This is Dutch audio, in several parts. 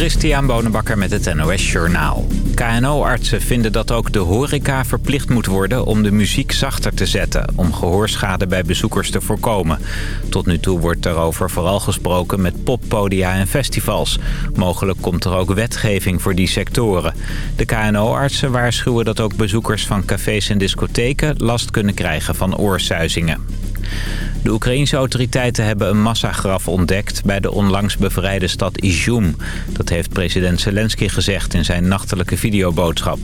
Christian Bonenbakker met het NOS Journaal. KNO-artsen vinden dat ook de horeca verplicht moet worden om de muziek zachter te zetten... om gehoorschade bij bezoekers te voorkomen. Tot nu toe wordt daarover vooral gesproken met poppodia en festivals. Mogelijk komt er ook wetgeving voor die sectoren. De KNO-artsen waarschuwen dat ook bezoekers van cafés en discotheken... last kunnen krijgen van oorsuizingen. De Oekraïense autoriteiten hebben een massagraf ontdekt bij de onlangs bevrijde stad Izum. Dat heeft president Zelensky gezegd in zijn nachtelijke videoboodschap.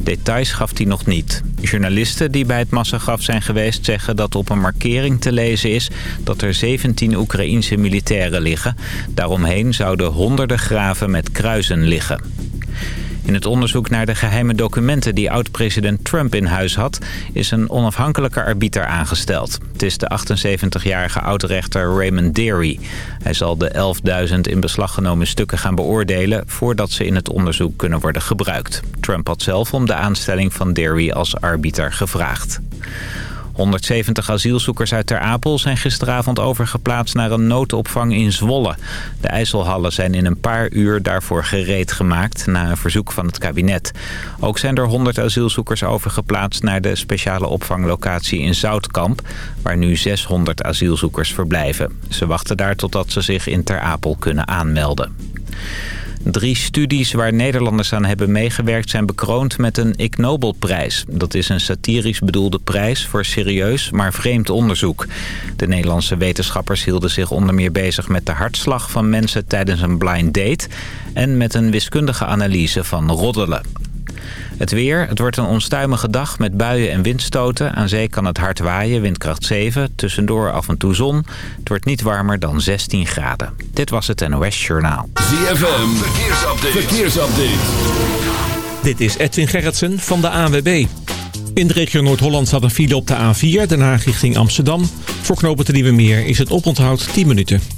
Details gaf hij nog niet. Journalisten die bij het massagraf zijn geweest zeggen dat op een markering te lezen is dat er 17 Oekraïense militairen liggen. Daaromheen zouden honderden graven met kruisen liggen. In het onderzoek naar de geheime documenten die oud-president Trump in huis had... is een onafhankelijke arbiter aangesteld. Het is de 78-jarige oud-rechter Raymond Deary. Hij zal de 11.000 in beslag genomen stukken gaan beoordelen... voordat ze in het onderzoek kunnen worden gebruikt. Trump had zelf om de aanstelling van Deary als arbiter gevraagd. 170 asielzoekers uit Ter Apel zijn gisteravond overgeplaatst naar een noodopvang in Zwolle. De IJsselhallen zijn in een paar uur daarvoor gereed gemaakt na een verzoek van het kabinet. Ook zijn er 100 asielzoekers overgeplaatst naar de speciale opvanglocatie in Zoutkamp... waar nu 600 asielzoekers verblijven. Ze wachten daar totdat ze zich in Ter Apel kunnen aanmelden. Drie studies waar Nederlanders aan hebben meegewerkt zijn bekroond met een Ig Nobelprijs. Dat is een satirisch bedoelde prijs voor serieus maar vreemd onderzoek. De Nederlandse wetenschappers hielden zich onder meer bezig met de hartslag van mensen tijdens een blind date... en met een wiskundige analyse van roddelen. Het weer, het wordt een onstuimige dag met buien en windstoten. Aan zee kan het hard waaien, windkracht 7. Tussendoor af en toe zon. Het wordt niet warmer dan 16 graden. Dit was het NOS Journaal. ZFM, verkeersupdate. verkeersupdate. Dit is Edwin Gerritsen van de ANWB. In de regio Noord-Holland staat een file op de A4, Den Haag richting Amsterdam. Voor knopen te Nieuwe Meer is het oponthoud 10 minuten.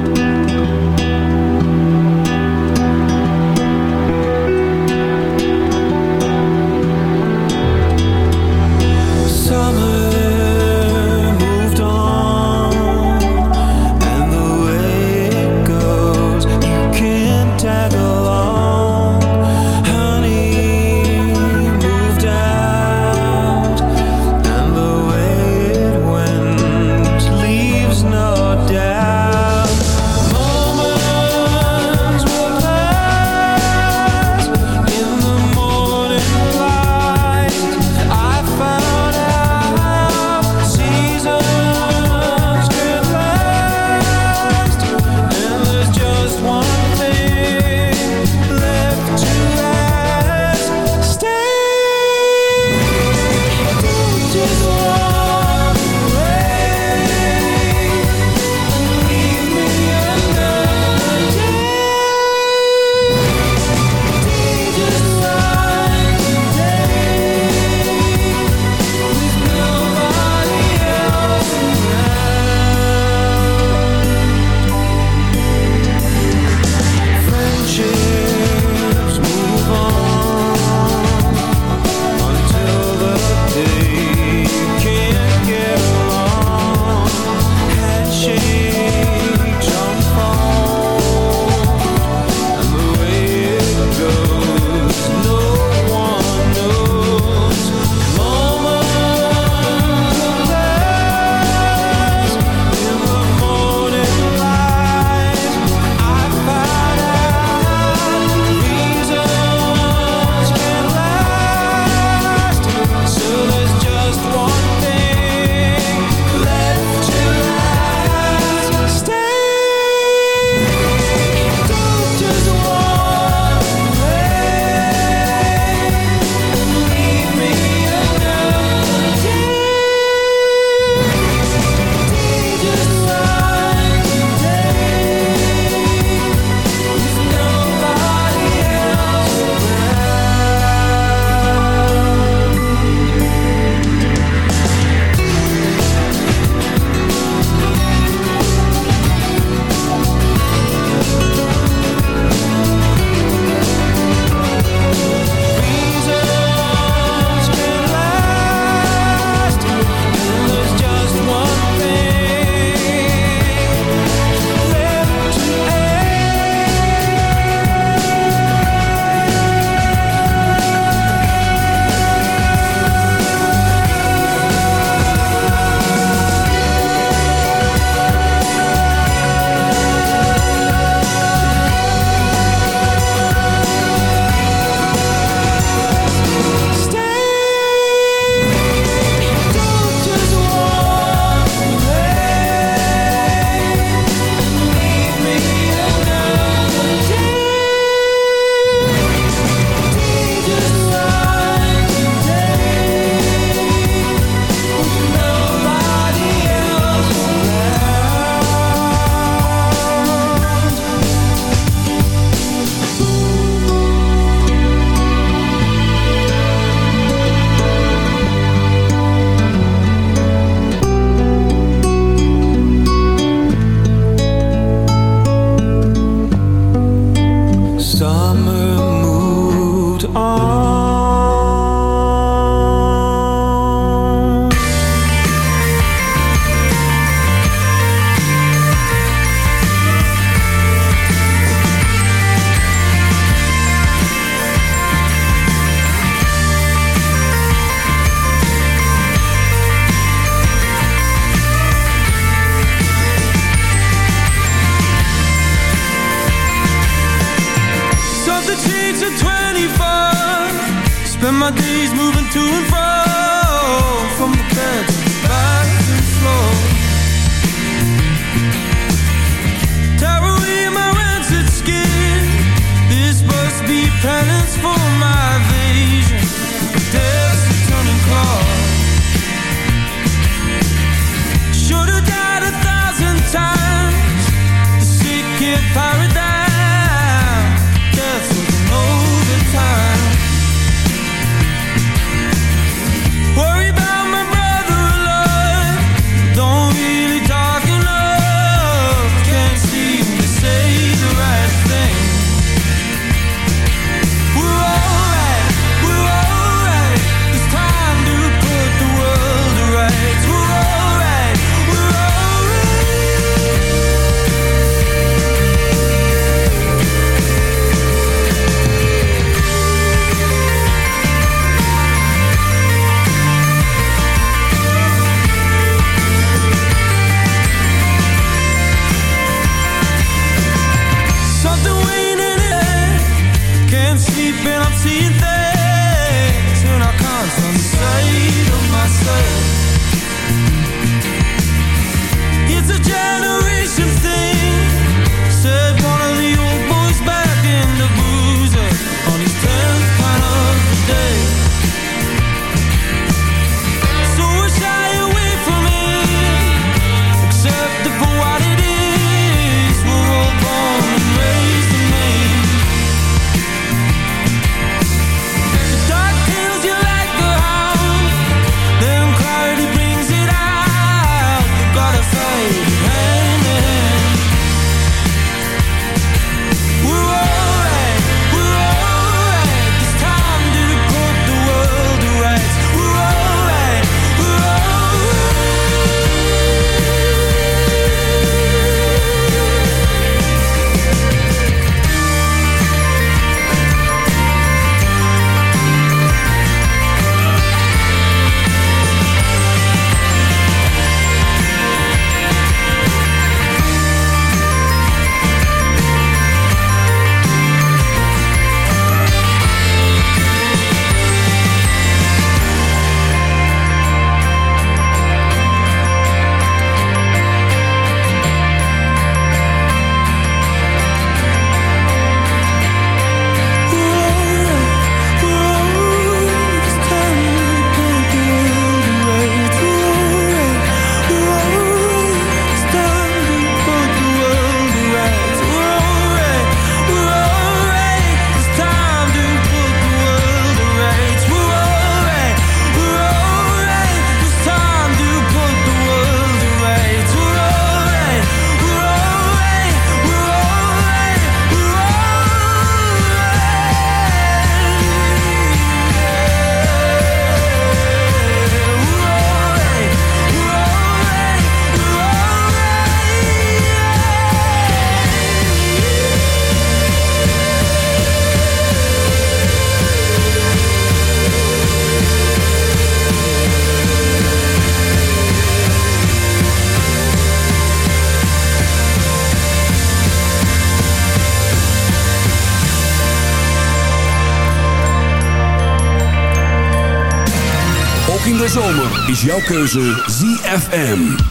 Is jouw keuze ZFM.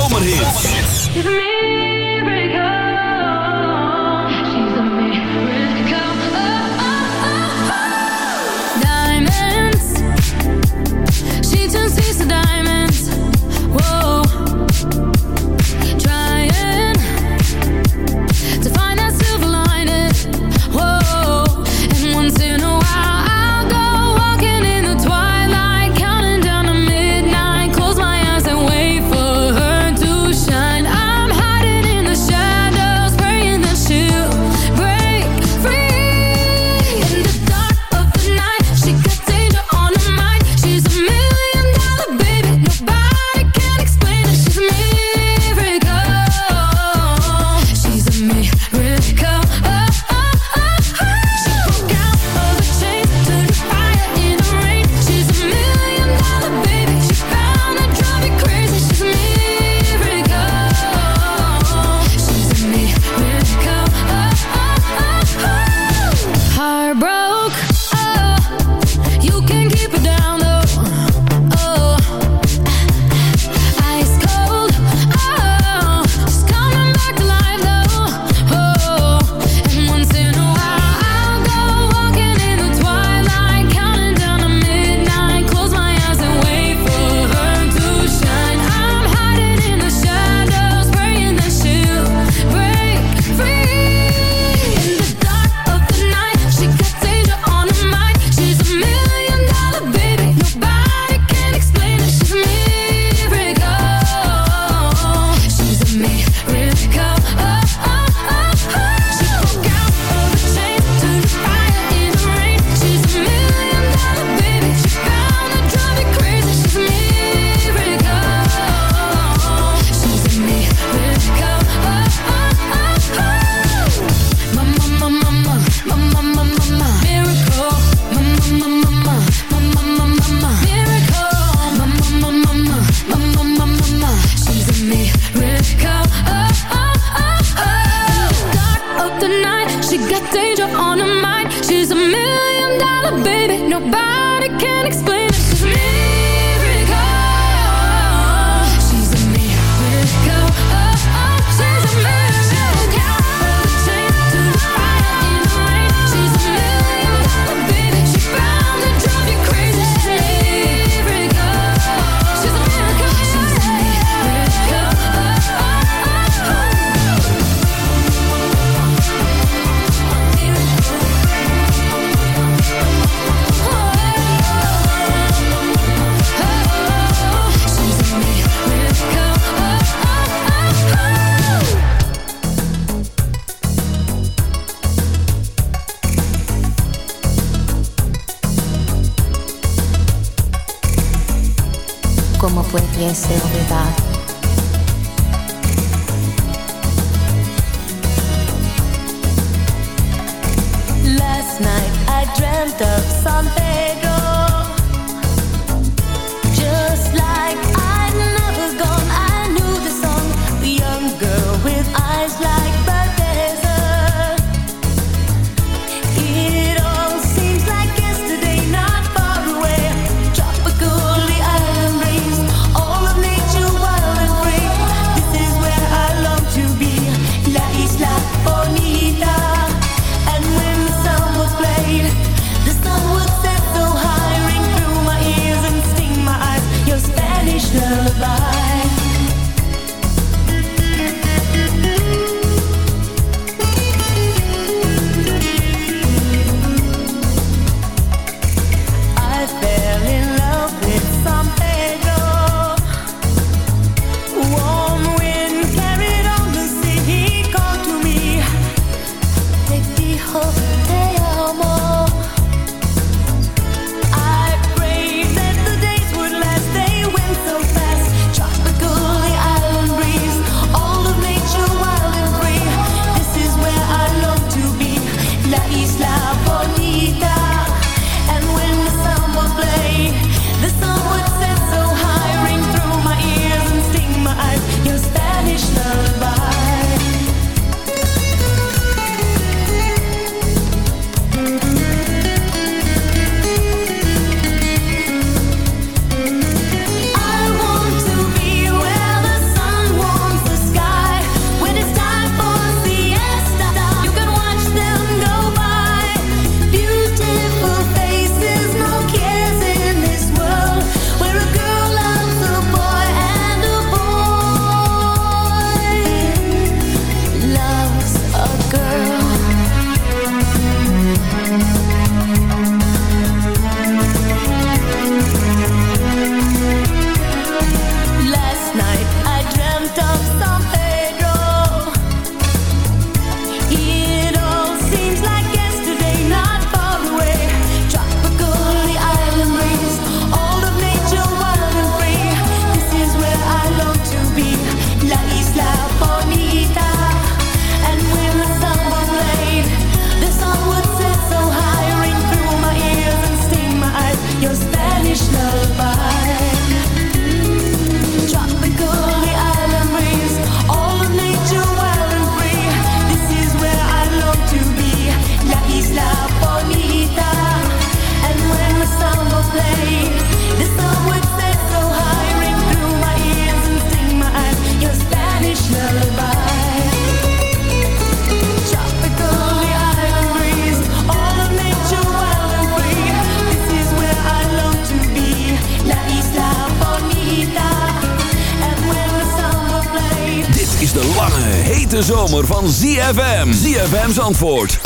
Van ZFM. ZFM's antwoord 106.9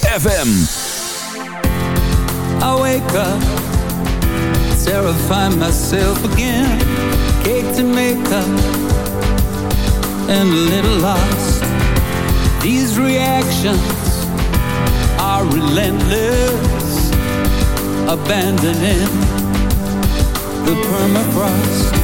FM. I wake up, terrify myself again. Cake to make up, and a little lost. These reactions are relentless, abandoning the permafrost.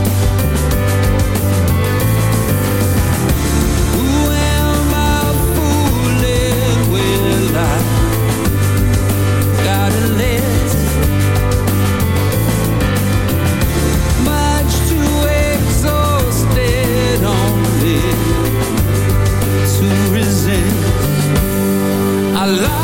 I love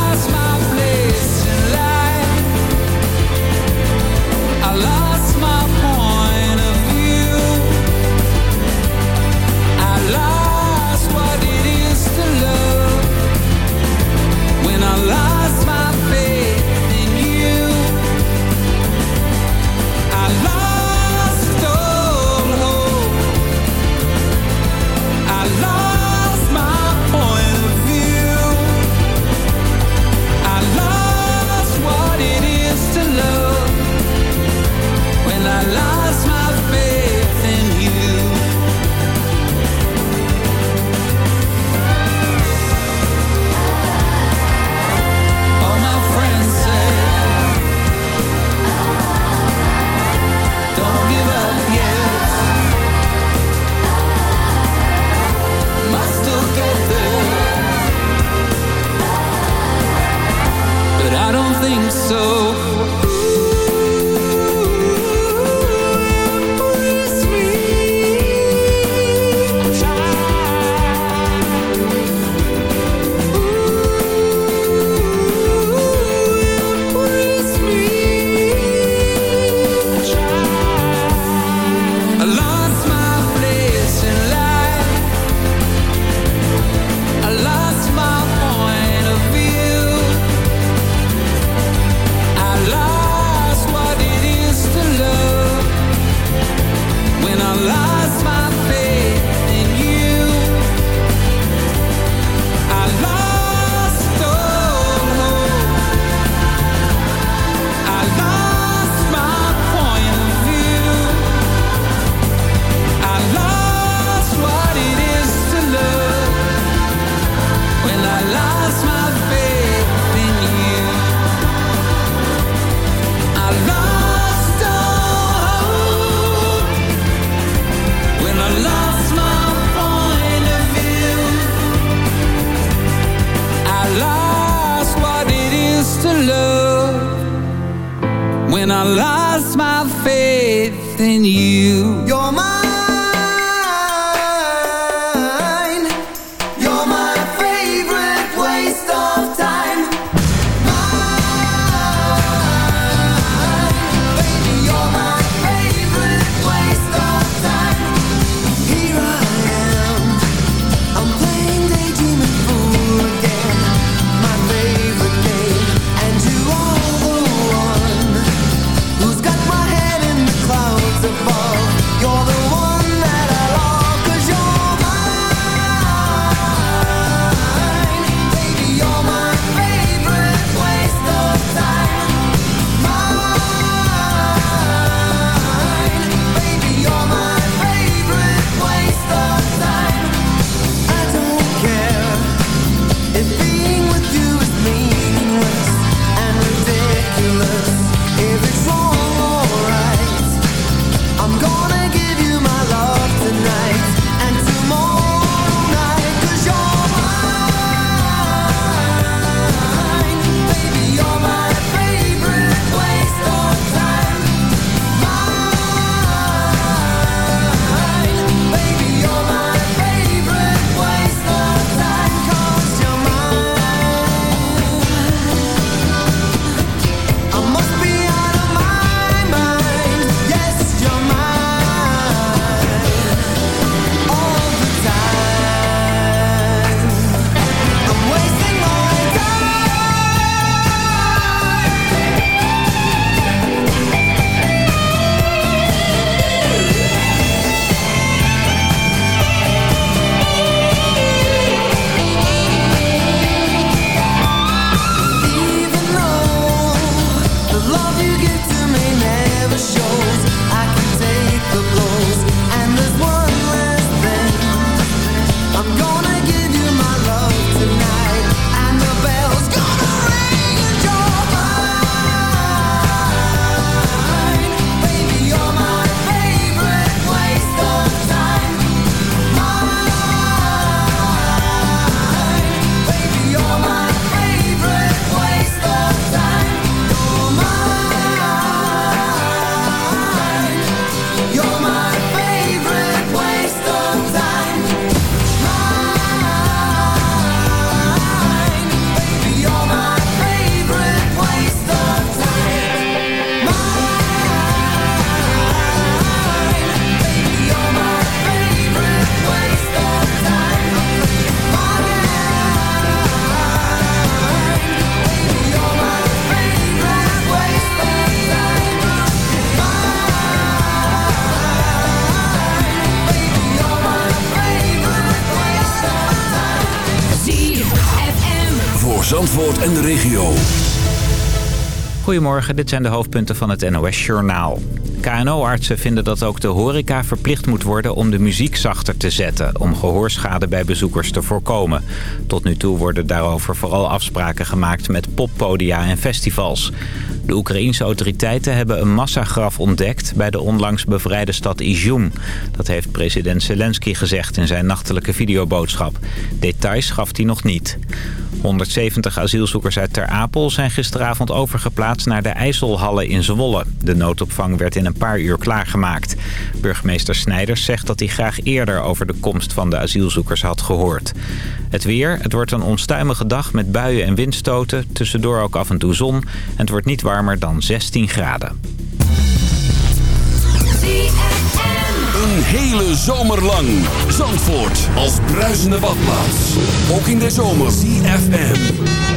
de regio. Goedemorgen, dit zijn de hoofdpunten van het NOS-journaal. KNO-artsen vinden dat ook de horeca verplicht moet worden om de muziek zachter te zetten... om gehoorschade bij bezoekers te voorkomen. Tot nu toe worden daarover vooral afspraken gemaakt met poppodia en festivals. De Oekraïense autoriteiten hebben een massagraf ontdekt bij de onlangs bevrijde stad Izum. Dat heeft president Zelensky gezegd in zijn nachtelijke videoboodschap. Details gaf hij nog niet. 170 asielzoekers uit Ter Apel zijn gisteravond overgeplaatst naar de IJsselhallen in Zwolle. De noodopvang werd in een paar uur klaargemaakt. Burgemeester Snijders zegt dat hij graag eerder over de komst van de asielzoekers had gehoord. Het weer, het wordt een onstuimige dag met buien en windstoten, tussendoor ook af en toe zon. En het wordt niet warmer dan 16 graden. Een hele zomer lang. Zandvoort als bruisende badplaats. Ook in de zomer. CFM.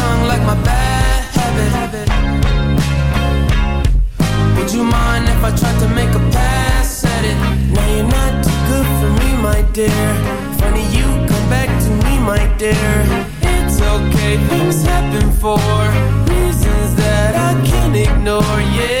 dear. Funny you come back to me, my dear. It's okay, things happen for reasons that I can't ignore. Yeah.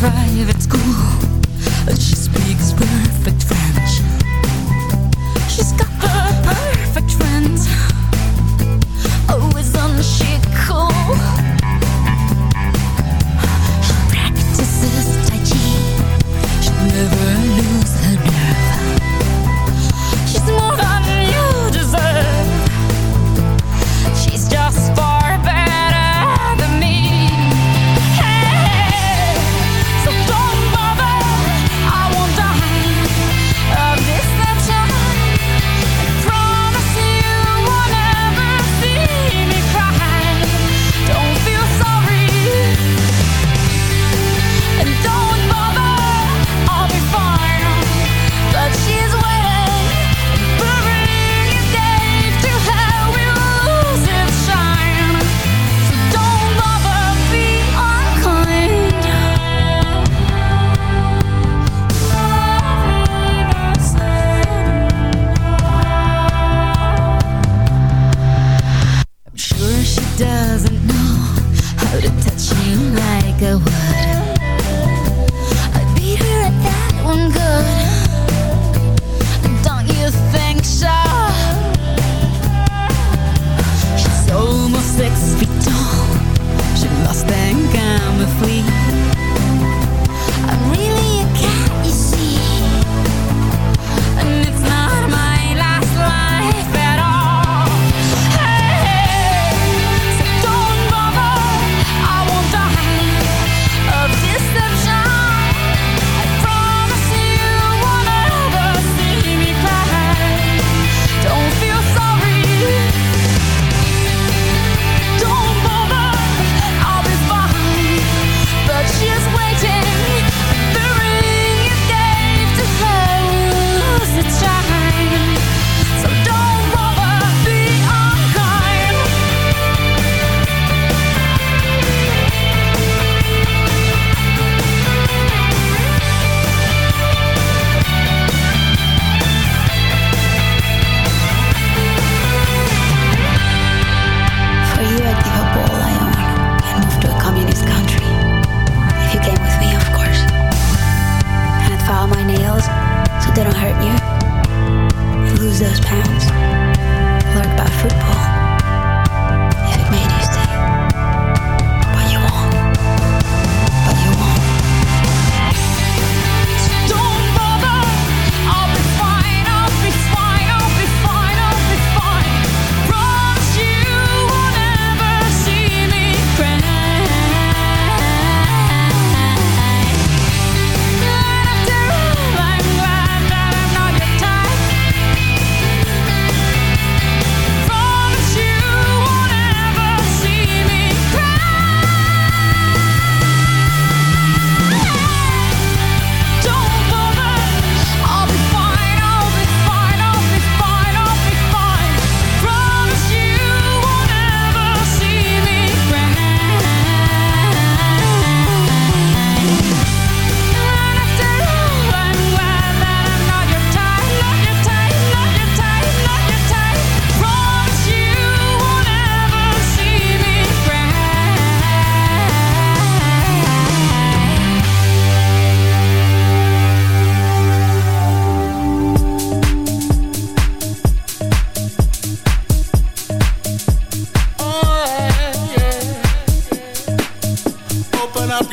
private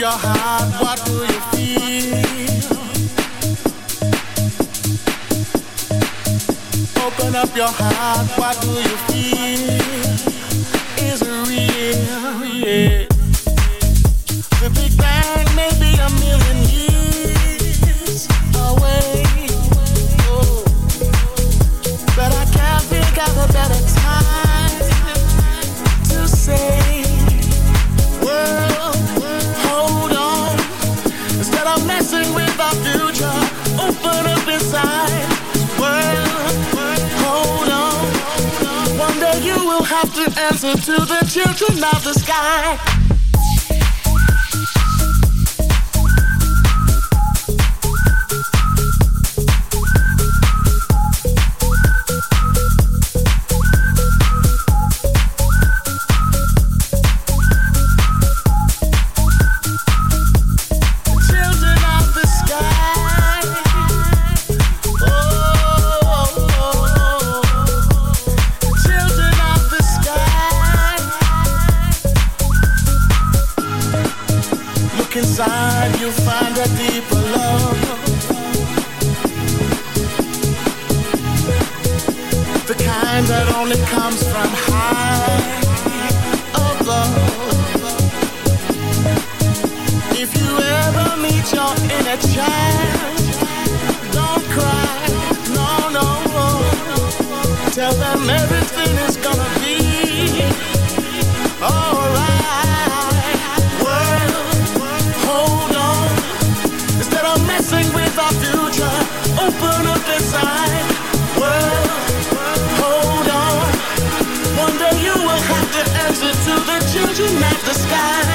your heart, what do you feel? Open up your heart, what do you feel? listen to the children of the sky. Tell them everything is gonna be alright. World, hold on. Instead of messing with our future, open up inside. World, hold on. One day you will have to answer to the children at the sky.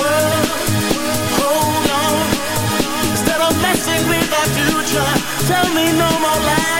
World, hold on. Instead of messing with our future, tell me no more lies.